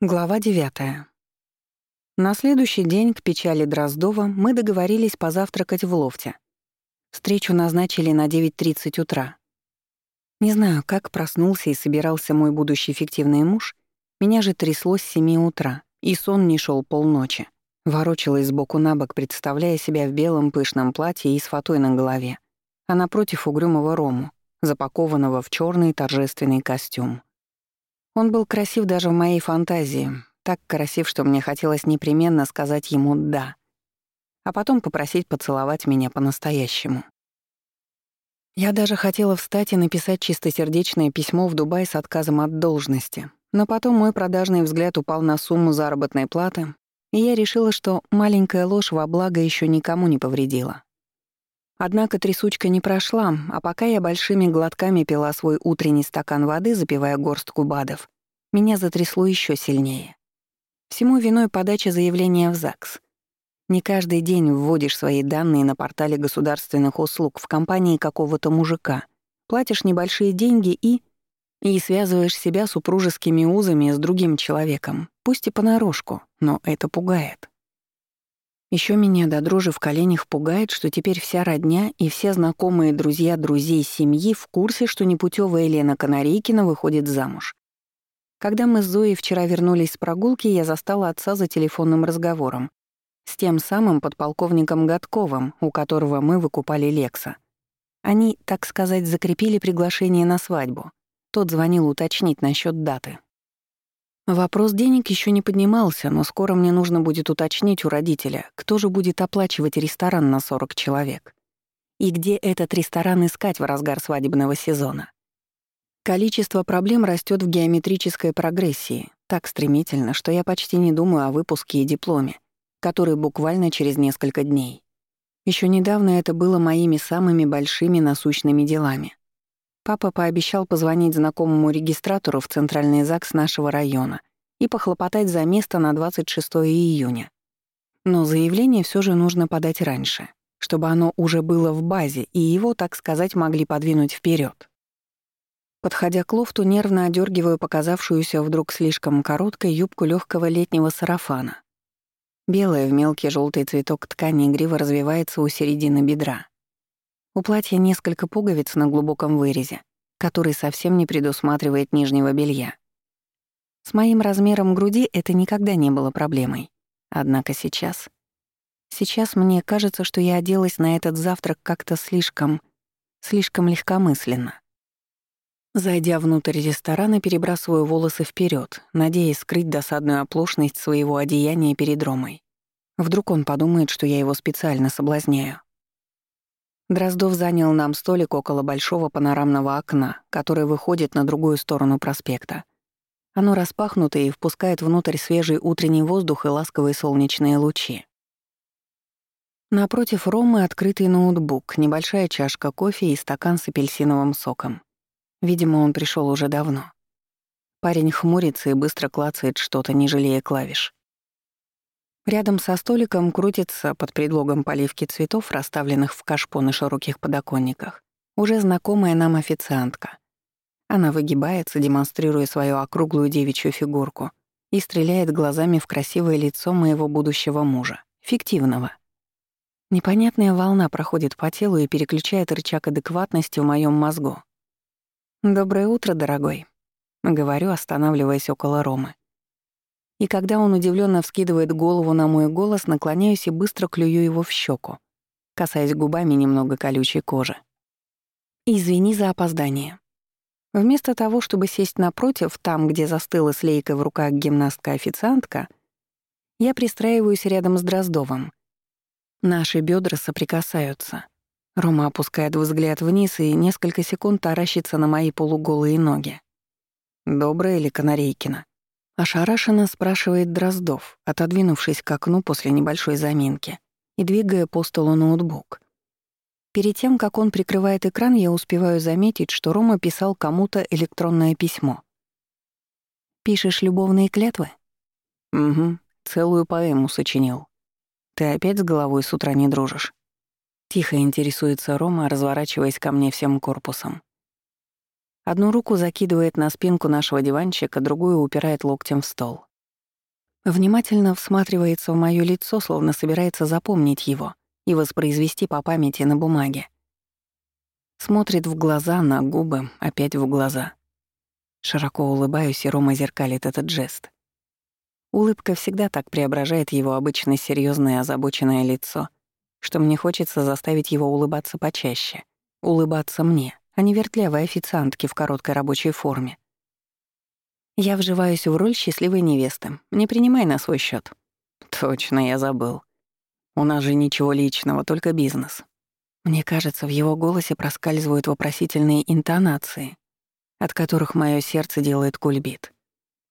Глава 9. На следующий день, к печали Дроздова, мы договорились позавтракать в лофте. Встречу назначили на 9.30 утра. Не знаю, как проснулся и собирался мой будущий фиктивный муж, меня же трясло с 7 утра, и сон не шел полночи. Ворочалась сбоку на бок, представляя себя в белом пышном платье и с фатой на голове, а напротив угрюмого Рому, запакованного в черный торжественный костюм. Он был красив даже в моей фантазии, так красив, что мне хотелось непременно сказать ему «да», а потом попросить поцеловать меня по-настоящему. Я даже хотела встать и написать чистосердечное письмо в Дубай с отказом от должности, но потом мой продажный взгляд упал на сумму заработной платы, и я решила, что маленькая ложь во благо еще никому не повредила. Однако трясучка не прошла, а пока я большими глотками пила свой утренний стакан воды, запивая горстку БАДов, меня затрясло еще сильнее. Всему виной подача заявления в ЗАГС. Не каждый день вводишь свои данные на портале государственных услуг в компании какого-то мужика, платишь небольшие деньги и... и связываешь себя супружескими узами с другим человеком, пусть и понарошку, но это пугает. Еще меня до дрожи в коленях пугает, что теперь вся родня и все знакомые друзья друзей семьи в курсе, что непутевая Елена Канарейкина выходит замуж. Когда мы с Зоей вчера вернулись с прогулки, я застала отца за телефонным разговором. С тем самым подполковником Годковым, у которого мы выкупали Лекса. Они, так сказать, закрепили приглашение на свадьбу. Тот звонил уточнить насчет даты. Вопрос денег еще не поднимался, но скоро мне нужно будет уточнить у родителя, кто же будет оплачивать ресторан на 40 человек. И где этот ресторан искать в разгар свадебного сезона. Количество проблем растет в геометрической прогрессии, так стремительно, что я почти не думаю о выпуске и дипломе, который буквально через несколько дней. Еще недавно это было моими самыми большими насущными делами. Папа пообещал позвонить знакомому регистратору в центральный ЗАГС нашего района и похлопотать за место на 26 июня. Но заявление все же нужно подать раньше, чтобы оно уже было в базе и его, так сказать, могли подвинуть вперед. Подходя к лофту, нервно одергиваю показавшуюся вдруг слишком короткой юбку легкого летнего сарафана. Белая в мелкий желтый цветок ткани игриво развивается у середины бедра. У платья несколько пуговиц на глубоком вырезе, который совсем не предусматривает нижнего белья. С моим размером груди это никогда не было проблемой. Однако сейчас... Сейчас мне кажется, что я оделась на этот завтрак как-то слишком... слишком легкомысленно. Зайдя внутрь ресторана, перебрасываю волосы вперед, надеясь скрыть досадную оплошность своего одеяния перед Ромой. Вдруг он подумает, что я его специально соблазняю. Дроздов занял нам столик около большого панорамного окна, которое выходит на другую сторону проспекта. Оно распахнуто и впускает внутрь свежий утренний воздух и ласковые солнечные лучи. Напротив Ромы открытый ноутбук, небольшая чашка кофе и стакан с апельсиновым соком. Видимо, он пришел уже давно. Парень хмурится и быстро клацает что-то, не жалея клавиш. Рядом со столиком крутится под предлогом поливки цветов, расставленных в кашпо на широких подоконниках, уже знакомая нам официантка. Она выгибается, демонстрируя свою округлую девичью фигурку, и стреляет глазами в красивое лицо моего будущего мужа, фиктивного. Непонятная волна проходит по телу и переключает рычаг адекватности в моем мозгу. «Доброе утро, дорогой», — говорю, останавливаясь около Ромы. И когда он удивленно вскидывает голову на мой голос, наклоняюсь и быстро клюю его в щеку, касаясь губами немного колючей кожи. «Извини за опоздание». Вместо того, чтобы сесть напротив, там, где застыла слейка в руках гимнастка-официантка, я пристраиваюсь рядом с Дроздовым. Наши бедра соприкасаются. Рома опускает взгляд вниз и несколько секунд таращится на мои полуголые ноги. «Добрая ли Канарейкина?» Ошарашенно спрашивает Дроздов, отодвинувшись к окну после небольшой заминки и двигая по столу ноутбук. Перед тем, как он прикрывает экран, я успеваю заметить, что Рома писал кому-то электронное письмо. «Пишешь любовные клятвы?» «Угу, целую поэму сочинил. Ты опять с головой с утра не дружишь?» Тихо интересуется Рома, разворачиваясь ко мне всем корпусом. Одну руку закидывает на спинку нашего диванчика, другую упирает локтем в стол. Внимательно всматривается в моё лицо, словно собирается запомнить его и воспроизвести по памяти на бумаге. Смотрит в глаза, на губы, опять в глаза. Широко улыбаюсь, и Рома зеркалит этот жест. Улыбка всегда так преображает его обычно серьёзное озабоченное лицо, что мне хочется заставить его улыбаться почаще. Улыбаться мне, а не вертлявой официантке в короткой рабочей форме. Я вживаюсь в роль счастливой невесты. Не принимай на свой счет. Точно, я забыл. У нас же ничего личного, только бизнес. Мне кажется, в его голосе проскальзывают вопросительные интонации, от которых мое сердце делает кульбит.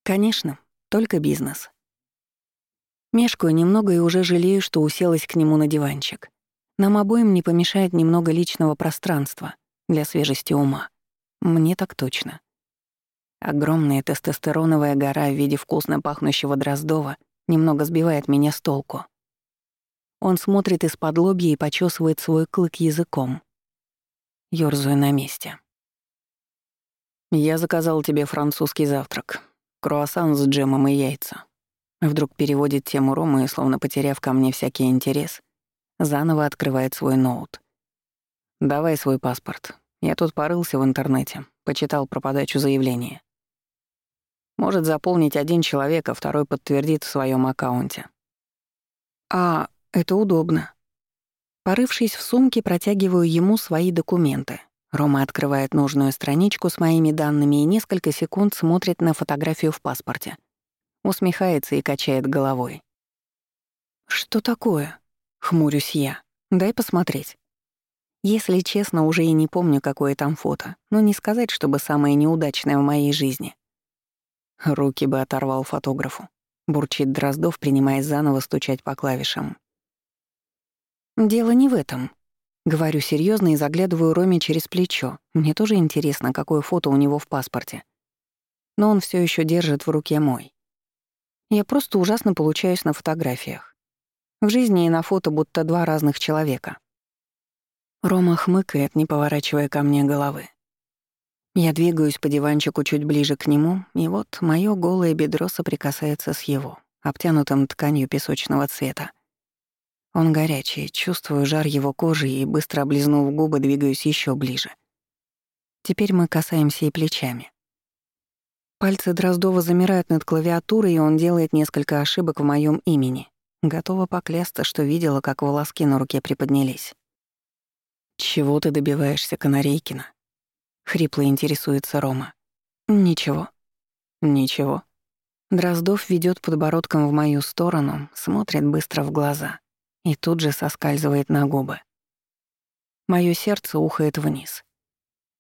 Конечно, только бизнес. Мешкаю немного и уже жалею, что уселась к нему на диванчик. Нам обоим не помешает немного личного пространства для свежести ума. Мне так точно. Огромная тестостероновая гора в виде вкусно пахнущего Дроздова немного сбивает меня с толку. Он смотрит из-под лобья и почесывает свой клык языком. Ёрзаю на месте. «Я заказал тебе французский завтрак. Круассан с джемом и яйца». Вдруг переводит тему Рома и, словно потеряв ко мне всякий интерес, заново открывает свой ноут. «Давай свой паспорт. Я тут порылся в интернете, почитал про подачу заявления. Может заполнить один человек, а второй подтвердит в своем аккаунте. А это удобно. Порывшись в сумке, протягиваю ему свои документы. Рома открывает нужную страничку с моими данными и несколько секунд смотрит на фотографию в паспорте. Усмехается и качает головой. «Что такое?» — хмурюсь я. «Дай посмотреть». Если честно, уже и не помню, какое там фото, но не сказать, чтобы самое неудачное в моей жизни. Руки бы оторвал фотографу. Бурчит Дроздов, принимаясь заново стучать по клавишам. «Дело не в этом». Говорю серьезно и заглядываю Роме через плечо. Мне тоже интересно, какое фото у него в паспорте. Но он все еще держит в руке мой. Я просто ужасно получаюсь на фотографиях. В жизни и на фото будто два разных человека. Рома хмыкает, не поворачивая ко мне головы. Я двигаюсь по диванчику чуть ближе к нему, и вот моё голое бедро соприкасается с его, обтянутым тканью песочного цвета. Он горячий, чувствую жар его кожи и, быстро облизнув губы, двигаюсь еще ближе. Теперь мы касаемся и плечами. Пальцы Дроздова замирают над клавиатурой, и он делает несколько ошибок в моем имени. Готова поклясться, что видела, как волоски на руке приподнялись. «Чего ты добиваешься, Канарейкина?» — хрипло интересуется Рома. «Ничего». «Ничего». Дроздов ведет подбородком в мою сторону, смотрит быстро в глаза и тут же соскальзывает на губы. Моё сердце ухает вниз.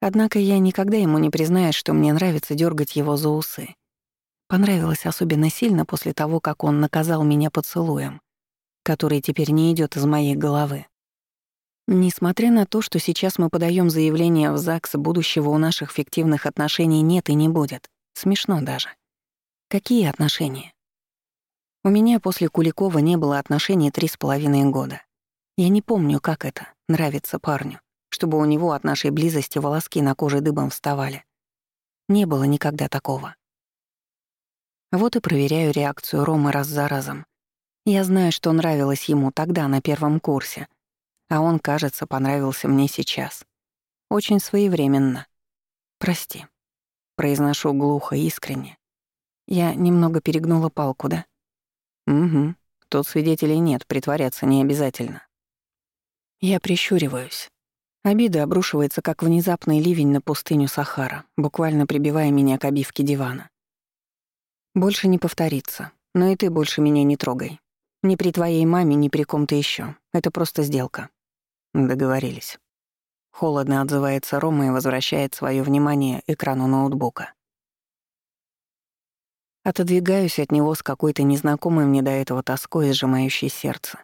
Однако я никогда ему не признаюсь, что мне нравится дергать его за усы. Понравилось особенно сильно после того, как он наказал меня поцелуем, который теперь не идет из моей головы. Несмотря на то, что сейчас мы подаем заявление в ЗАГС, будущего у наших фиктивных отношений нет и не будет. Смешно даже. Какие отношения? У меня после Куликова не было отношений три с половиной года. Я не помню, как это — нравится парню, чтобы у него от нашей близости волоски на коже дыбом вставали. Не было никогда такого. Вот и проверяю реакцию Ромы раз за разом. Я знаю, что нравилось ему тогда, на первом курсе, а он, кажется, понравился мне сейчас. Очень своевременно. Прости. Произношу глухо, искренне. Я немного перегнула палку, да? Угу. Тут свидетелей нет, притворяться не обязательно. Я прищуриваюсь. Обида обрушивается, как внезапный ливень на пустыню Сахара, буквально прибивая меня к обивке дивана. Больше не повторится. Но и ты больше меня не трогай. Ни при твоей маме, ни при ком-то еще. Это просто сделка. Договорились. Холодно отзывается Рома и возвращает свое внимание экрану ноутбука. Отодвигаюсь от него с какой-то незнакомой мне до этого тоской, сжимающей сердце.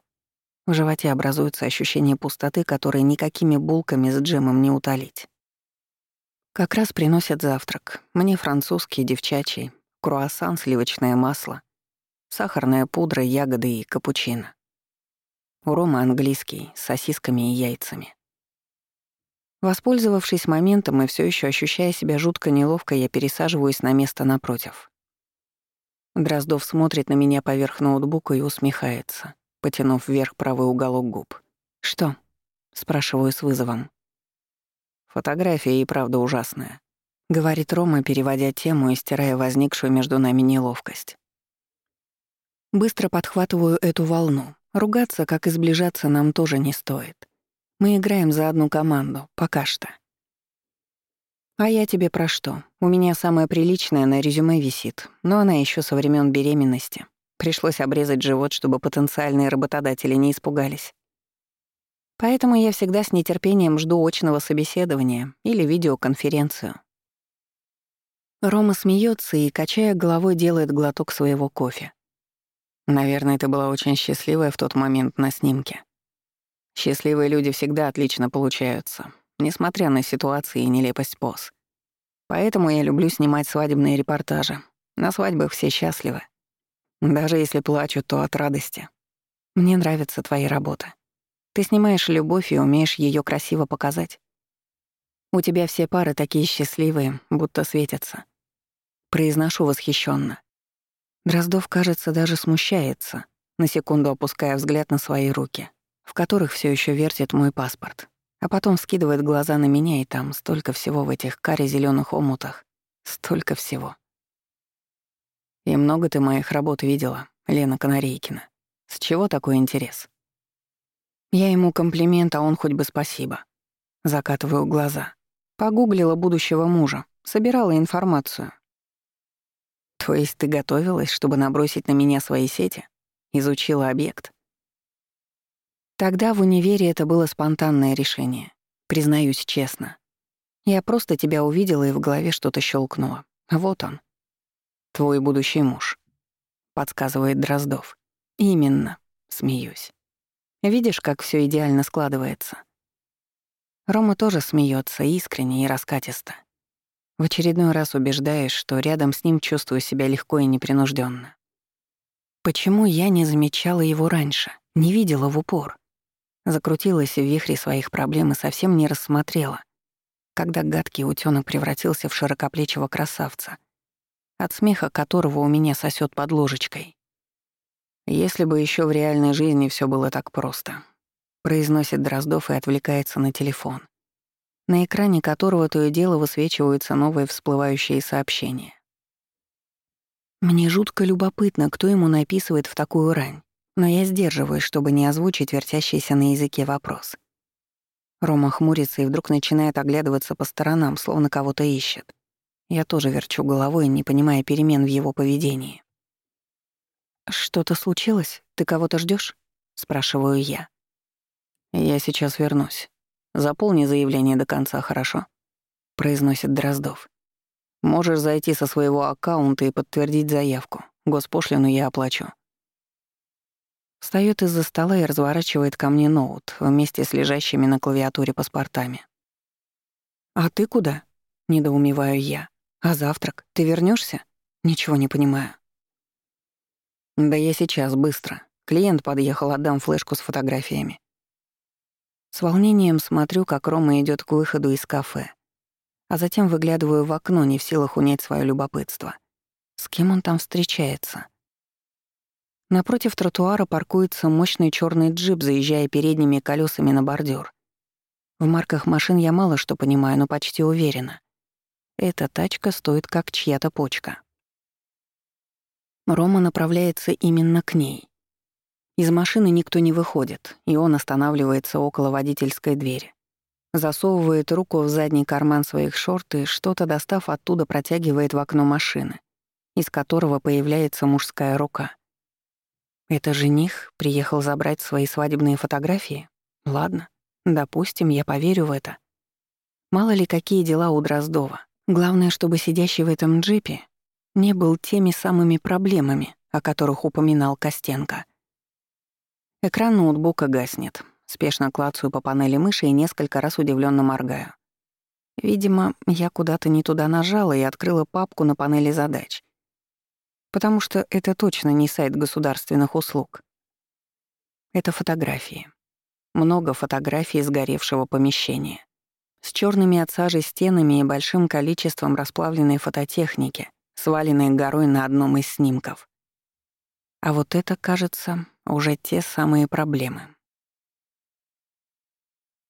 В животе образуется ощущение пустоты, которое никакими булками с джемом не утолить. Как раз приносят завтрак. Мне французский, девчачий, круассан, сливочное масло, сахарная пудра, ягоды и капучино. У Ромы английский, с сосисками и яйцами. Воспользовавшись моментом и все еще ощущая себя жутко неловко, я пересаживаюсь на место напротив. Дроздов смотрит на меня поверх ноутбука и усмехается, потянув вверх правый уголок губ. «Что?» — спрашиваю с вызовом. «Фотография и правда ужасная», — говорит Рома, переводя тему и стирая возникшую между нами неловкость. Быстро подхватываю эту волну. Ругаться, как и сближаться, нам тоже не стоит. Мы играем за одну команду, пока что. А я тебе про что? У меня самая приличная на резюме висит, но она еще со времен беременности. Пришлось обрезать живот, чтобы потенциальные работодатели не испугались. Поэтому я всегда с нетерпением жду очного собеседования или видеоконференцию. Рома смеется и, качая головой, делает глоток своего кофе. Наверное, ты была очень счастливая в тот момент на снимке. Счастливые люди всегда отлично получаются, несмотря на ситуации и нелепость поз. Поэтому я люблю снимать свадебные репортажи. На свадьбах все счастливы. Даже если плачут, то от радости. Мне нравится твоя работа. Ты снимаешь любовь и умеешь ее красиво показать. У тебя все пары такие счастливые, будто светятся. Произношу восхищенно. Дроздов, кажется, даже смущается, на секунду опуская взгляд на свои руки, в которых все еще вертит мой паспорт, а потом скидывает глаза на меня, и там столько всего в этих каре зеленых омутах, столько всего. И много ты моих работ видела, Лена Канарейкина. С чего такой интерес? Я ему комплимент, а он хоть бы спасибо. Закатываю глаза. Погуглила будущего мужа, собирала информацию. То есть ты готовилась, чтобы набросить на меня свои сети? Изучила объект? Тогда в универе это было спонтанное решение. Признаюсь честно. Я просто тебя увидела и в голове что-то щелкнуло. Вот он. Твой будущий муж. Подсказывает Дроздов. Именно. Смеюсь. Видишь, как все идеально складывается? Рома тоже смеется искренне и раскатисто. В очередной раз убеждаешь, что рядом с ним чувствую себя легко и непринужденно. Почему я не замечала его раньше, не видела в упор? Закрутилась в вихре своих проблем и совсем не рассмотрела, когда гадкий утёнок превратился в широкоплечего красавца, от смеха которого у меня сосёт под ложечкой. Если бы ещё в реальной жизни всё было так просто, произносит Дроздов и отвлекается на телефон на экране которого то и дело высвечиваются новые всплывающие сообщения. Мне жутко любопытно, кто ему написывает в такую рань, но я сдерживаюсь, чтобы не озвучить вертящийся на языке вопрос. Рома хмурится и вдруг начинает оглядываться по сторонам, словно кого-то ищет. Я тоже верчу головой, не понимая перемен в его поведении. «Что-то случилось? Ты кого-то ждешь? спрашиваю я. «Я сейчас вернусь», Заполни заявление до конца, хорошо?» — произносит Дроздов. «Можешь зайти со своего аккаунта и подтвердить заявку. Госпошлину я оплачу». Встаёт из-за стола и разворачивает ко мне ноут вместе с лежащими на клавиатуре паспортами. «А ты куда?» — недоумеваю я. «А завтрак? Ты вернешься? Ничего не понимаю». «Да я сейчас, быстро. Клиент подъехал, отдам флешку с фотографиями. С волнением смотрю, как Рома идет к выходу из кафе, а затем выглядываю в окно, не в силах унять свое любопытство. С кем он там встречается? Напротив тротуара паркуется мощный черный джип, заезжая передними колесами на бордюр. В марках машин я мало что понимаю, но почти уверена. Эта тачка стоит как чья-то почка. Рома направляется именно к ней. Из машины никто не выходит, и он останавливается около водительской двери. Засовывает руку в задний карман своих шорт и, что-то достав оттуда, протягивает в окно машины, из которого появляется мужская рука. Это жених приехал забрать свои свадебные фотографии? Ладно, допустим, я поверю в это. Мало ли какие дела у Дроздова. Главное, чтобы сидящий в этом джипе не был теми самыми проблемами, о которых упоминал Костенко. Экран ноутбука гаснет. Спешно клацаю по панели мыши и несколько раз удивленно моргаю. Видимо, я куда-то не туда нажала и открыла папку на панели задач. Потому что это точно не сайт государственных услуг. Это фотографии. Много фотографий сгоревшего помещения. С черными от сажи стенами и большим количеством расплавленной фототехники, сваленные горой на одном из снимков. А вот это, кажется, уже те самые проблемы.